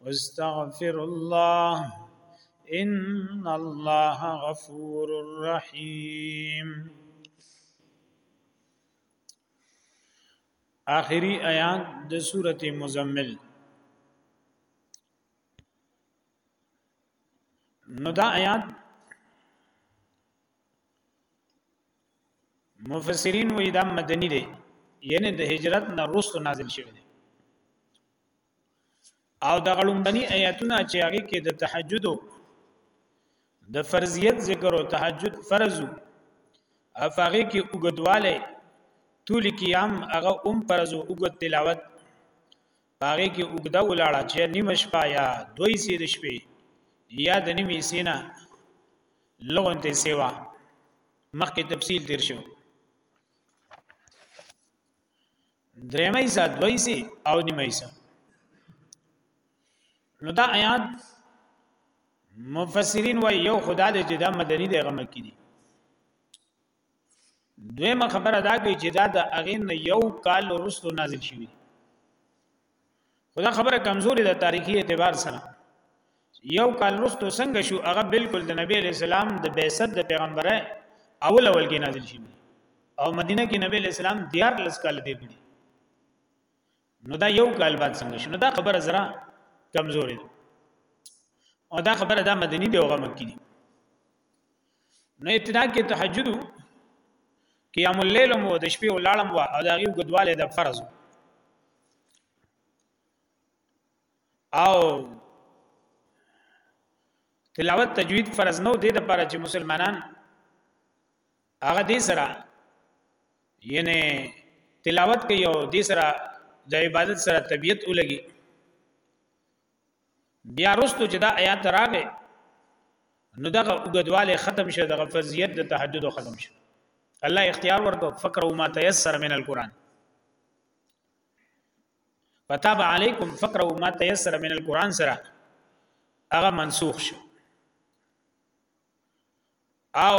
واستغفر الله ان الله غفور رحیم آخری آیات د سورته مزمل نو دا آیات مفسرین وې دا مدنی دی یعنی د هجرت نه وروسته نازل شوی دی او د غړومبني آیاتونه چې هغه کې د تهجد د فرضیت ذکر او تهجد فرض افاغه کې وګدواله طول قیام هغه ام فرض او وګد تلاوت هغه کې وګدا ولاړه چې نیمه شپه یا دوی سي د شپې یا د نیمه سینا لغونته سیوا مخکې تفصیل تیر شو درېمه حصہ دوی سي او نیمه حصہ نو دا آیات مفسرین وای یو خدا دې چې دا مدني دی غم کې دي دویمه خبره دا کوي چې دا د اغین یو کال ورستو نازل شوی خدا خبره کمزوري ده تاریخي اعتبار سره یو کال رستو څنګه شو هغه بالکل د نبی علی السلام د بعثت د پیغمبره اول اول کې نازل شي او مدینه کې نبی علی السلام دیار لس کال دی کړی نو دا یو کال بعد څنګه شنو دا خبره زرا کمزورې ده او دا خبره دا مدني دی او مکی دی نو ابتدا کې تهجد قیام الليل مو د شپې ولاړم وا او داغي غدواله د فرض او تلاوت تجوید فرض نو دې د پاره چې مسلمانان هغه دې سره یعنی تلاوت کوي او دې سره د عبادت سره طبیعت ولګي بیا رستو چې دا آیات راغې نو دغه وګدواله ختم شه دغه فرضیت د تهجد ختم شه الله اختیار ورکو فقر او ما تيسر من القران فتاب علیکم فقر او ما تيسر من القران سره هغه منسوخ شو او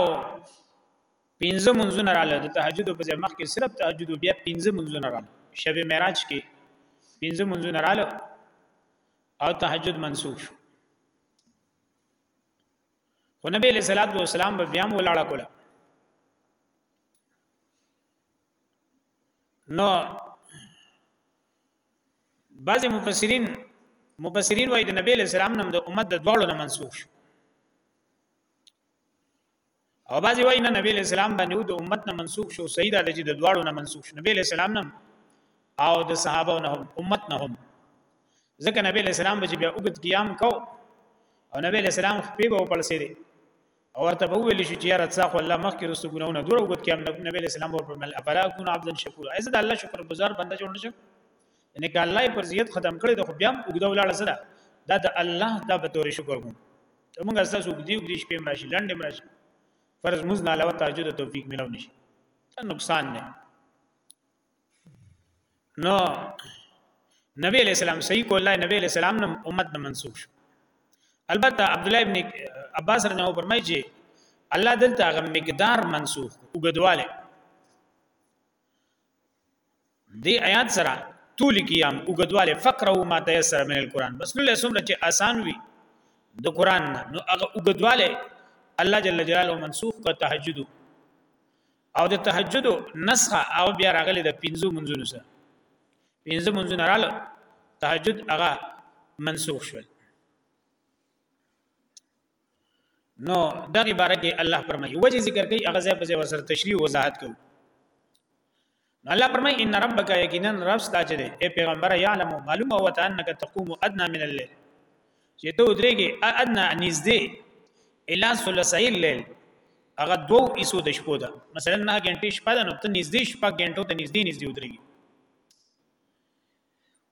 پنځه منځونه رااله د تهجد په ځای مخکې صرف تهجد بیا پنځه منځونه رااله شب معراج کې پنځه منځونه رااله او تهجد منسوخ شو خو نبی له صلوات و سلام به بیا ولاړه کوله نو بعضی مفسرین مفسرین وایي د نبی له سلام نم د امت د دوړو نه منسوخ شو او بعضی وای نه نبی له سلام باندې د امت نه منسوخ شو سید د چې د دواړو نه منسوخ شو نبی له سلام نه او د صحابه نه هم امت نه هم ځکه نبی له سلام بچ بیا وګت قیام کو او نبی له سلام خپې به په لسیره او ورته به ویل شي چې یاره څا خو الله مخکې رسو ګناونه دوه وګت قیام نبی له سلام ور پرمل افلا کون عبدا شکور ایزه د الله شکر گزار بنده جوړ نشم ان که الله پر زیات ختم کړي د خو بیا وګدو لاړ سره دا د الله دا به تور شکر کوم ته موږ اساس وګدي وګدي شپې مراشي لنډې مراشي فرض موږ نه علاوه تهجد توفیق ملو نشي دا نقصان نه نو نبی علیہ السلام صحیح کول نه نبی علیہ السلام نه امت نه منسوخ شو البته عبد الله ابن عباس رضی الله فرمایي چې الله دلته غو مقدار منسوخ وګدواله دی آیات سره طول قیام وګدواله فقر او ما تیسر من القران بس لوله سمره چې آسان وي د قران نه نو هغه وګدواله الله جل جلاله منسوخ کا تهجد او د تهجد نسخه او بیا راغلی د پنځو منځونو سره پنځه منځونه رااله تهجد هغه منسوخ شول نو دغه باره کې الله فرمایي وجه ذکر کوي هغه ځای په ځای وسره تشریح او وضاحت کوي الله فرمای ان ربک یقینا رب ستاج دې اے پیغمبر یعلم معلوم او ته انک تقوم ادنا من الليل چې ته ودرېږي ادنا نږدې الا ثلثی الليل هغه دو ایسو د شپو ده مثلا نه غنټې شپه ده نو ته نږدې شپه غنټو ته نږدې نږدې ودرېږي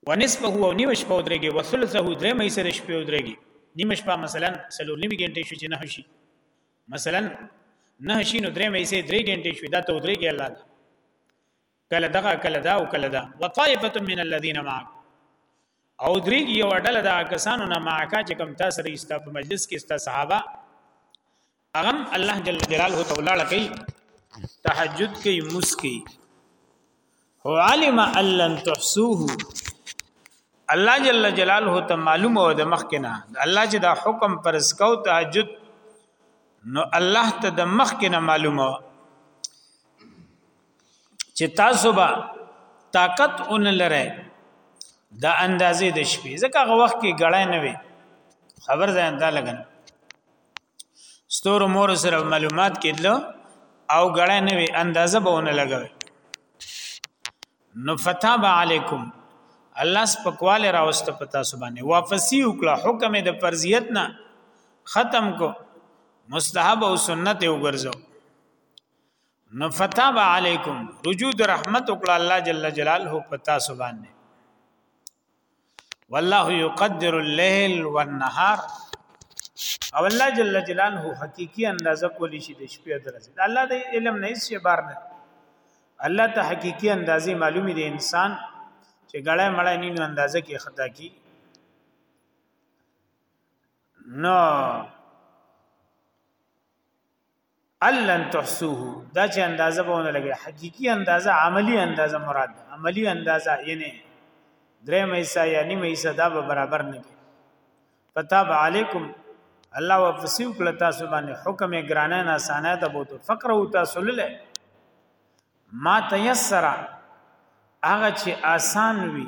ونصفه او نیمه شپه ودرېږي وثلثه درې مې سره شپې ودرېږي نیمه شپه مثلا سلور نیمه ګنټې شو چې نه شي مثلا نه شي نو درې مې سره درې ګنټې شو دا ته ودرېږي الله دا کله دغه کله دا او کله دا وطائفه من الذين معك او درېږي یو ډله دا کسانو نه معاکا چې کم تاسو رئیس ته په مجلس کې ستا صحابه هغه الله جل جلاله ته ولاړه کوي تهجد کوي مسکی هو علم ان لن تحسوه الله جل جلاله ته معلومه و د مخکنه الله چې دا حکم پر سکو تهجد نو الله ته د مخکنه معلومه چې تاسو به طاقت اون لره د اندازې د شپې ځکه هغه وخت کې غړای نه وي خبر ځان دا لګنه ستورو مور سره معلومات کېدل او غړې نه وي اندازه بهونه لګوي نو فتاب علیکم الله سپکواله راوست پتا سبحانه واپسی وکړه حکم د فرضیت نه ختم کو مستحب او سنت وګرځو نو فتاب علیکم رجوع رحمت وکړه الله جل جلاله پتا سبحانه والله يقدر الليل والنهار او الله جل جلاله حقيقي اندازه کولی شي د شپې او ورځې د الله د علم نه هیڅ بار نه الله ته حقيقي اندازې معلومي دي انسان چې ګړای مړای نینو اندازه کې خطا کی نو الن تحسوه دا چې اندازه به ونه لګي حقيقي اندازه عملی اندازه مراد عملی اندازه یعنی درې مېسا یا نیمه ایسا دا به برابر نه کی پتاب علیکم الله وفسیو کړه تاسو باندې حکم ګرانه نه اسانه ته بوته فقره او تاسو له ما تیسر هغه چې آسان وي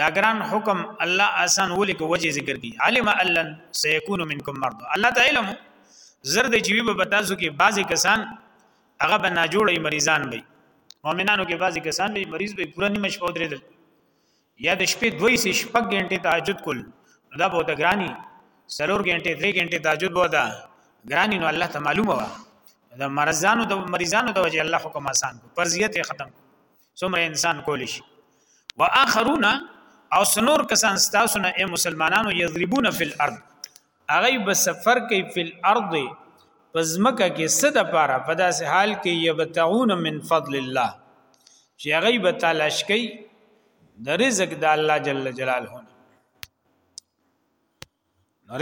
دا ګران حکم الله آسان ولي کو وجه ذکر کی علم الله سيكون منكم مرض الله تعالی علم زرد جوی به تاسو کې بعضی کسان هغه به نه جوړي مریضان وي مؤمنانو کې بعضی کسان به مریض به پوره نیمه شپه درېدل یا د شپې دوی سي شپږ غنټه تهجد کول دا به ته ګرانی سلور غنټه درې غنټه تهجد بو دا ګرانی نو الله ته معلومه وا دا مرزانو د مریضانو د وجه الله حکم آسان کو فرضیت ختم څومره انسان کول شي واخرون او سنور کسان تاسو نه اي مسلمانانو یضربون فی الارض هغه به سفر کوي فی الارض پزمکه کې صد پاره په داسې حال کې یبتعون من فضل الله چې هغه به تلاش کوي د رزق د الله جل جلاله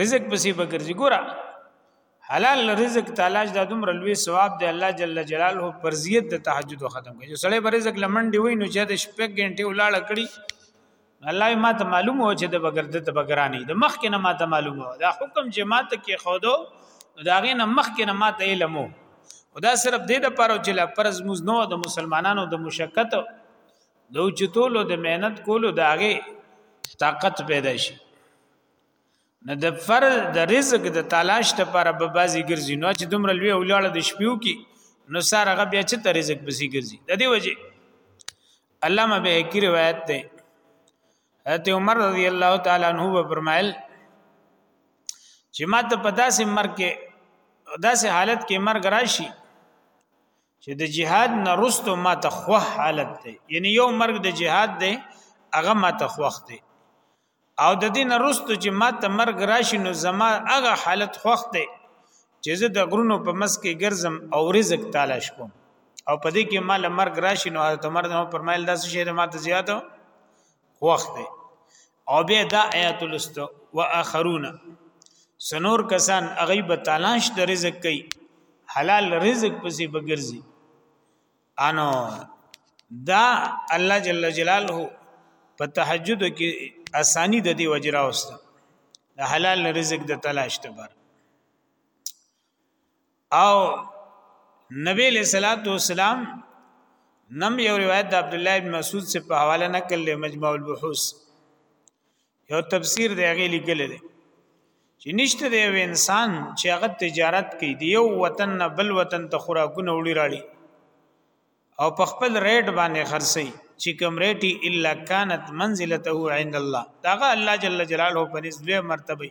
رزق پسې بګرځي ګورا حلال رزق تعالی د دومره لوی ثواب دی الله جل جلاله فرضیت د تهجد ختم کوي چې سړی به رزق لمن دی وای نو چې د شپږ غنټه ولاړه کړی الله ما ته معلومه و چې د بغرد ته بغرانی د مخ کې نه ما ته معلومه و دا حکم چې ما ته کې خودو دا غي نه مخ کې نه ما ته علم و دا صرف دې د پاره چې لا پرز موز نو د مسلمانانو د مشکته د اوچتولو د مهنت کولو د هغه طاقت پیدا شي نه د فر د رزق د تلاش ته پر به بازي ګرځي نو چې دومره لوی اولاړه د شپیو کې نو ساره غ بیا چې ته رزق بسي ګرځي د دې وجه علامه به کی روایت ده حضرت عمر رضی الله تعالی عنہ فرمایل چې ما ته پتا سي مرګ کې داسې حالت کې مرګ راشي چې د جهاد نه رستو ما ته خوح حالت دی یعنی یو مرګ د جهاد دی هغه ما ته خوخ دی او د دې نه رستو چې ما ته مرګ راشي نو زما هغه حالت خوخ دی چې زه د غرونو په مس کې ګرځم او رزق تالاش کوم او په دې کې ما له مرګ راشي نو حضرت عمر نو فرمایل داسې شه ما ته زیاته خوخ دی او بیا دا آیات لست و اخرون سنور کسان هغه به تلاش د رزق کوي حلال رزق پسې بګرځي انو دا الله جل جلاله په تهجد کې اسانی د دی وجراوسته د حلال رزق د تلاش ته بر او نبی له صلوات و سلام نم یو روایت د عبد الله بن مسعود سے په حواله نقل له مجموع البحوث یو تفسیر دی هغه لیکل دی چې نشته دی یو انسان چې هغه تجارت کوي دی یو وطن نه بل وطن ته خوراکونه وړي راړي او په خپل ریټ باندې خرڅي چې کوم ریټي الا كانت منزلته عند الله داغه الله جل جلاله په نسبه مرتبه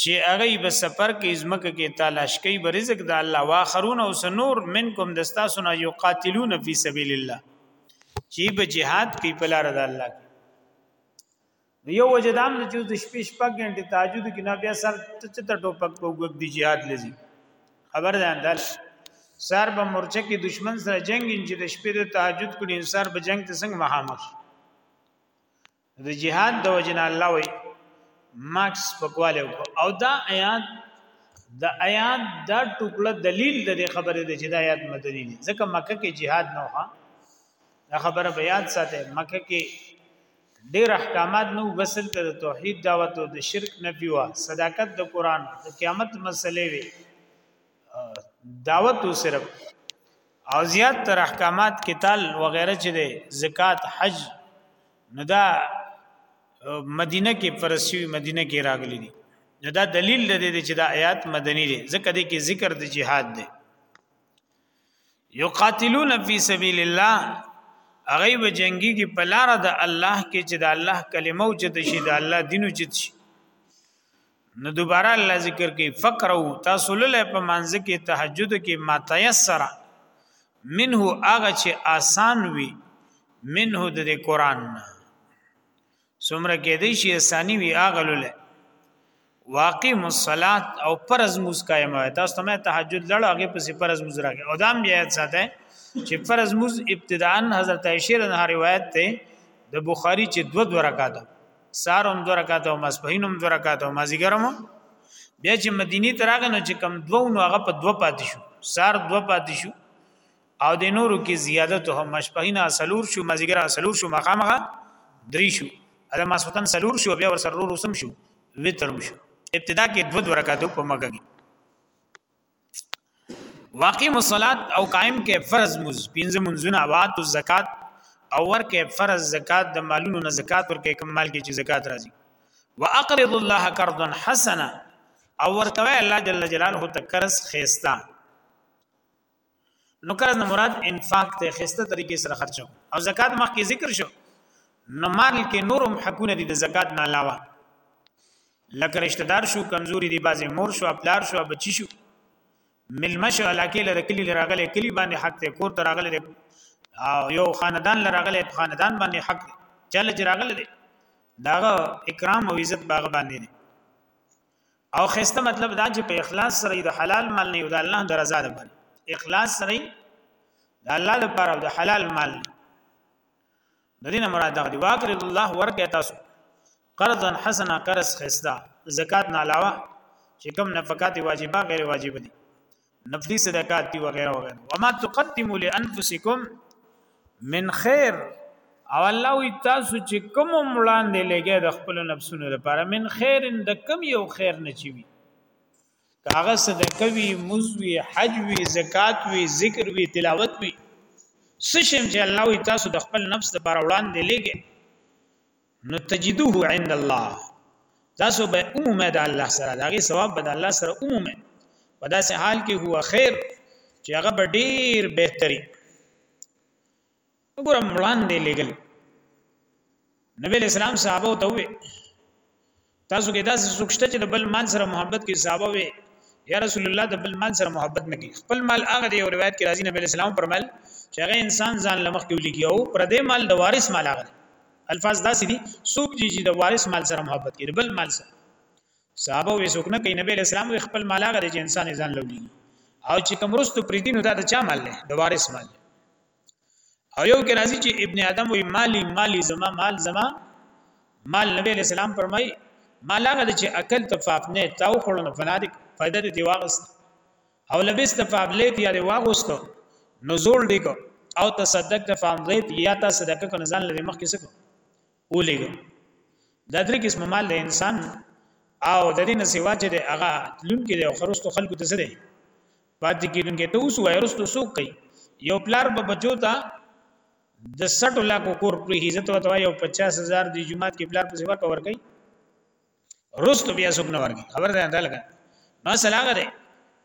چې هغه به سفر کې ازمکه کې تلاش کوي به رزق د الله واخرون او سنور منکم دستا سنا یو قاتلون فی سبیل الله چې به jihad کوي په لار د الله کې یو وجدام چې د شپې شپږ غنټې تهجد کې نه بیا سر ته ته ټوپک په وګ دی jihad لذي خبر ده اندل سر به مورچه کې دشمن سره جنگ چې د شپې د تهجد کړي سر به جنگ ته څنګه مخامخ د جهاد د وجنا الله وي ماکس پکواله او دا آیات د آیات دا ټوکړه دلیل د دې خبرې د چې د آیات مدني دي ځکه مکه کې jihad نه وها دا خبره بیان ساته مکه کې ډېر احکامات نو بسل ته توحید دعوت او د شرک نفي وا صداقت د قران د قیامت مسلې وي دعوت و صرف او زیات تر احکامات قتال وغیرہ چې دی زکات حج نو دا مدینه کې فرسي مدینه کې راغلي دي نو دا دلیل د دې چې دا آیات مدني دي ځکه دې کې ذکر د جهاد دی یقاتلون فی سبیل الله هغه به جنگي کې پلار د الله کې چې د الله کلمه او چې د شي د الله دینو چې شي نو دوباره الله ذکر کوي فقره تاسو له په منځ کې تهجد کې ما تيسر منه هغه چې آسان وي منه د قران سمره کې دی شي آساني وي هغه له واقع مصلات او فرض موس قائم وي تاسو ته تهجد لړ هغه په فرض موس راغی او دام بیا ساته چې فرض موس ابتداء حضرت عائشه رضی الله روایت ته د بخاری چې دو دو رکعات سار هم دو رکعات او ماسپهین هم دو رکعات او مازیګرم بیا چې مدینه ته راغی نو چې کم دوه نو هغه په دوه پاتې شو سار دوه پاتې شو او د نورو کې زیادت هم ماسپهین اسلور شو مازیګر اسلور شو مخامخه درې شو ادا ماسوتن سلور شو بیا ور سره روسم شو وترم شو ابتدا کې دوه دو رکعاتو په مګه کې واقع مصلات او قائم کې فرض مز پنځه منځونه وات او زکات او ور کې فرض زکات د مالونو نه زکات ور کې کوم مال کې چې زکات راځي واقرض الله قرضا حسنا او ورکوي الله جل جلاله ته قرض خيستا نو قرض نه مراد انفاق ته خيسته طریقې سره خرچو او زکات مخکې ذکر شو نو مال کې نورم حقونه دي د زکات نه علاوه لکه رشتہ دار شو کمزوري دي بازي مور شو خپلار شو بچی شو ملما شو علاقه لره کلی لراغله کلی باندې حق ته کور ته راغله او یو خاندان لراغله خاندان باندې حق دی چاله چې راغله دی داغه اکرام او عزت باغ باندې دی او خسته مطلب دا چې په اخلاص سره د حلال مال نه یو د الله درزا ده باندې اخلاص سره د الله لپاره د حلال مال نه د دې نه مراد دغه دی واقرض الله ورکه تاسو قرضا حسنا قرض خستا زکات نه علاوه چې کوم نفقات واجبہ غیر واجب دي نفلی صدقات دي وغیرہ وغیرہ وما تقدموا لانفسکم من خیر او الله وی تاسو چې کوم وړاندې لګي د خپل نفسونو لپاره من خیر د کم یو خیر نه چی وي کاغه صدقه وی مزوی حج وی زکات وی ذکر وی تلاوت وی سشم چې الله وی تاسو د خپل نفس لپاره وړاندې لګي نو تجدوه عند الله تاسو به عمومه د الله سره داغه ثواب به د الله سره عمومه په داسې حال کې هو خیر چې هغه به ډیر بهتري وګوره مړان دی لګل نبی اسلام صحابه ته وې تاسو کې داسې څوک شته چې د بل مال سره محبت کې صحابه وې یا رسول الله د بل مال سره محبت نه کوي خپل مال هغه دی او روایت کې راځي نبی اسلام پرمل چې هغه انسان ځان لمخ کې ولي او پر دې مال د وارث مال هغه الفاظ داسې دي څوک چې د وارث مال سره محبت کوي بل مال سره صحابه وې څوک نه کوي نبی اسلام خپل مال هغه دی چې انسان ځان لولي او چې کوم رستو پریدینو دا د چا مال دی د وارث مال او یو کې راځي چې ابن ادم وی مالی مالی زما مال زما مال نبی علیہ السلام فرمای مال هغه چې اکل تفاف نه تاو خړنه فنادک فائدہ دی واغست او لبس تفاف لیت یا دی واغست نزول دی کو او تصدق تفاف لیت یا تا صدقه کو نزان لري مخ کې سکو اولیګو دا درې قسم مال د انسان او د دې نه سیوا چې هغه لون کې دی او خرستو خلکو ته سره پاتې کیدونکې ته اوس وای رستو سوق کوي یو پلار به بچو ته د 60 لکو کور پر عزت او توای او 50000 د جمعات کې پلار په سیوا کور کوي رستو بیا سوق نه ورګي خبر ده انده لګا ما سلاغه ده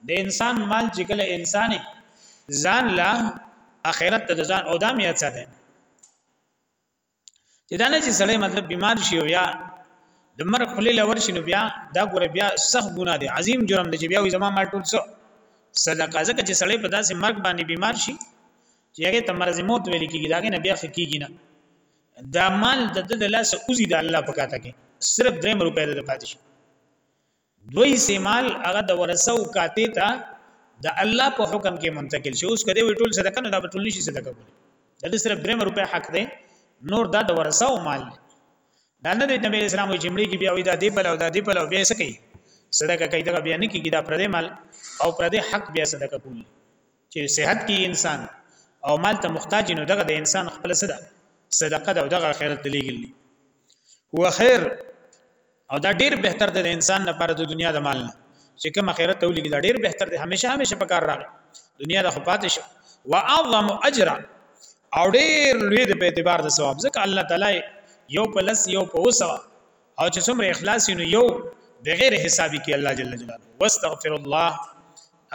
د انسان مال چې کله انسان ځان لا اخرت ته ځان او دام یاد ساته چې دا نه چې سړی مطلب بیمار شي او یا د مرګ خلی لور شي نو بیا دا ګوره بیا سخت ګناه دی عظیم جرم دی چې بیا وي زما مال ټول څه صدقه ځکه چې سړی په داسې مرګ باندې بیمار شي چې هغه ته مرز موت ویل کېږي دا نه بیا خکېږي نه دا مال د د لاس اوزي د الله په کاته کې صرف درې روپۍ د پاتې شي دوی سي مال هغه د ورثه او کاته ته د الله په حکم کې منتقل شي اوس کده وی ټول صدقه نه دا ټول نشي صدقه کوي دا د صرف 3 روپے حق دی نور دا د ورثه او مال دی دا نه د نبی اسلام چې مړي کې بیا وی دا دی په لو دا دی په لو بیا سکی صدقه کوي دا بیا نه کیږي دا پردې مال او پردې حق بیا صدقه کوي چې صحت کې انسان او مال ته محتاج نو دغه د انسان خپل صدا صدقه ده او دغه خیرت لګل دي هو خیر او دا ډیر بهتر ده د انسان لپاره د دنیا د مال نه چې کوم خیرت ته ولګي دا ډیر بهتر ده همیشه همیشه په کار راغی دنیا د خپات شو واعظم اجر او ډیر لوی د په اعتبار د ثواب ځکه الله تعالی یو پلس یو په وسو او چې څومره اخلاص نو یو بغیر حسابي کې الله جل جلاله واستغفر الله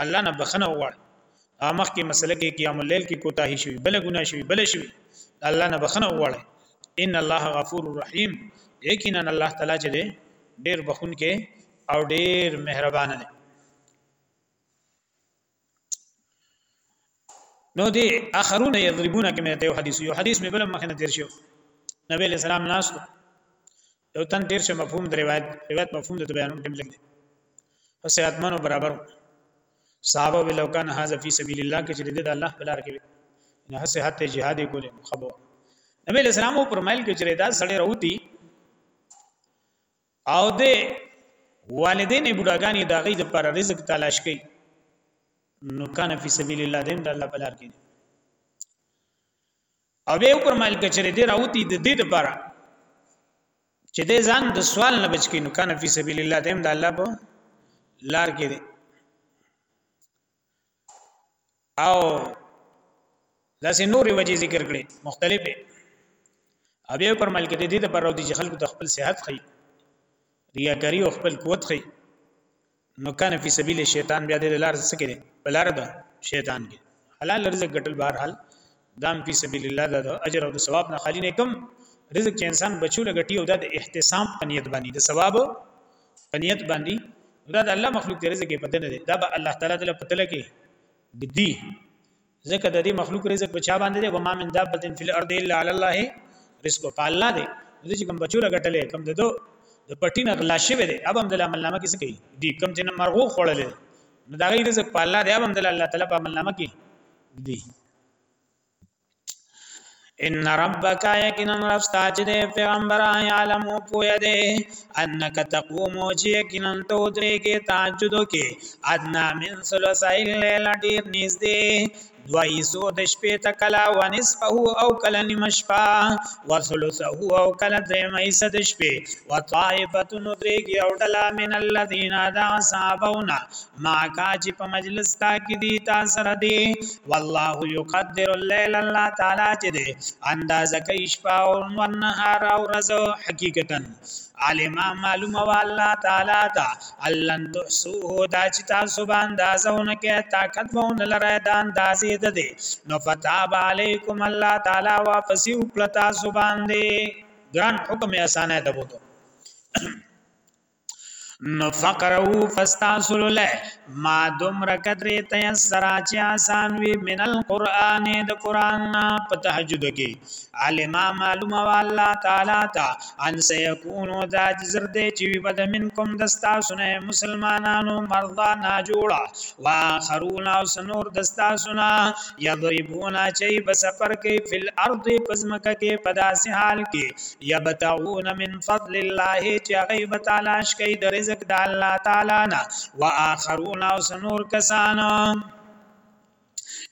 الله نه بخنه وغواړي امخ کې مسله کې قیام الليل کې کوتاهي شوی بل ګناه شوی بل شوی الله نه بخنه وغواړي ان الله غفور رحیم یقینا الله تعالی چې دی ډیر بخون کې او ډیر مهربان دی نو دی اخرون یضربون کې مې ته یو حدیث یو حدیث مې بل مخ نه تیر شو نبی علیہ السلام ناس یو تن تیر شو مفهوم د روایت روایت مفهوم د بیانوم کې ملګری او صحتمنو برابر صحابه ولو کان هاذا فی سبیل الله کې چې د الله په لار کې نه صحت جهاد کولې خبر نبی علیہ السلام پر مایل کې چې دا سړی راوتی او د والدین بډاګانی د غي د پر رزق تلاش کوي نو کان فی سبیل الله دیم د الله بلار کې او به پر مال کچره دی راوتی د دې لپاره چې د ځان د سوال نه بچ کین نو کان فی سبیل الله دیم د الله په لار کې دی او داسې نورې وجې ذکر کړي مختلفې او بیا پر ملک دې دې پر راوځي چې خلکو ته خپل صحت خي ریاکاری او خپل قوت خي نو کان فی سبیل شیطان بیا دې لار څه کړي بلار ده شیطان کې حلال رزق ګټل بهر حال دام فی سبیل الله دا د اجر او د ثواب نه خالی نه کم رزق چې انسان بچو لګټي او دا د احتساب په نیت باندې د ثواب په نیت باندې دا د الله مخلوق ته رزق په دنه دی دا به الله تعالی تعالی په تلکه ګدی ځکه د دې مخلوق رزق په چا باندې دی و ما من دابه فی الارض الا علی الله رزق په الله دی دې چې کوم بچو لګټلې کوم ددو د پټی نه غلا شوی دی اب هم د عمل نامه کې څه کوي دی کوم چې مرغو خوړلې نو دا غي رزق په الله دی اب هم د الله تعالی په عمل نامه کې دی ان ربک یقینا رب ستاج دے پیغمبر عالم او پویا دے انک تقوم او چی یقینا تو درې کې تهجد کې ادنا من ثلثایل لیل ډیر نږدې دوی سو د شپې ته کلا و نصفه او کلا نیم شپه و ثلثه او کلا درې مې صد شپې و طائفه ندرېږي او ډلا من الذين دا صحابونا ما کا چې په مجلس تا کې دی تا سره دی والله یقدر الليل الله تعالی چې دی اندازه کوي شپه او نهار او ورځ حقیقتا عالما معلومه و الله تعالی دا الان تحسوه دا چې تاسو به اندازونه کې طاقت وون لره دا اندازې ده دی نو فتاب علیکم الله تعالی واپس یو کړ تاسو باندې ګران حکم یې اسانه ده بوته نو فقرو فاستاسل له ما دمر قدر تیسر چې آسان وي من القرآن د قرآن په تهجد کې علما معلوم او الله تعالی تا ان سيكونو دا جزر دې چې وي بد منکم دستا سنه مسلمانانو مرضا نا جوړا واخرون او سنور دستا سنا يضربون چي بسفر کې فل ارض پزمکه کې پداسې حال کې یبتغون من فضل الله چې هغه به تلاش کوي د رزق د الله تعالی نه واخرون او سنور کسان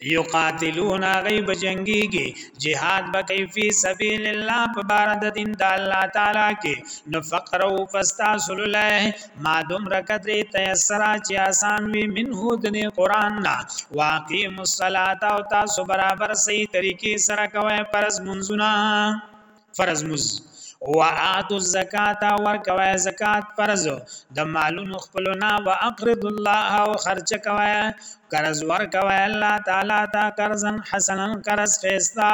یقاتلون غیب جنگیږي jihad بکی فی سبیل الله په بار د دین د الله تعالی کې نو فقر او فاستاسل له ما دم رکدر تیسر چې آسان وی منه د قران نه واقیم الصلاۃ او تاسو برابر صحیح طریقې سره کوی پرز منزونه فرض مز واتو الزکات ور کوي زکات فرض د مالونو خپلنا واقرض الله او خرچ کوي قرض ور کوي الله تعالی تا قرضن حسنا قرض خيستا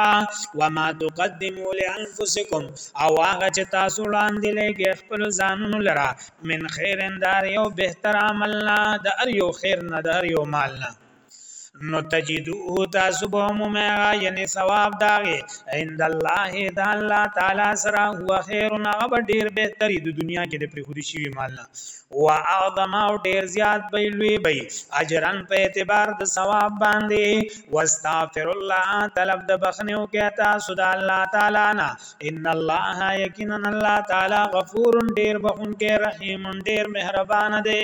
وما تقدموا لانفسكم او هغه چې تاسو وړاندې لګي خپل ځانونو لرا من خير اندار یو بهتر عملنا د ار یو خیر نه د ار یو مالنا نو تجدو تاسو به مومه یعنی ثواب داغه عند الله د الله تعالی سره هو خیر هغه ډیر بهتري د دنیا کې د پریخوري شوی مال نه او اعظم او ډیر زیات به لوی به اجرن په اعتبار د ثواب باندې واستغفر الله طلب د بخنیو کې تاسو د الله تعالی نه ان الله یقینا الله تعالی غفور ډیر بخون کې رحیم ډیر مهربان دی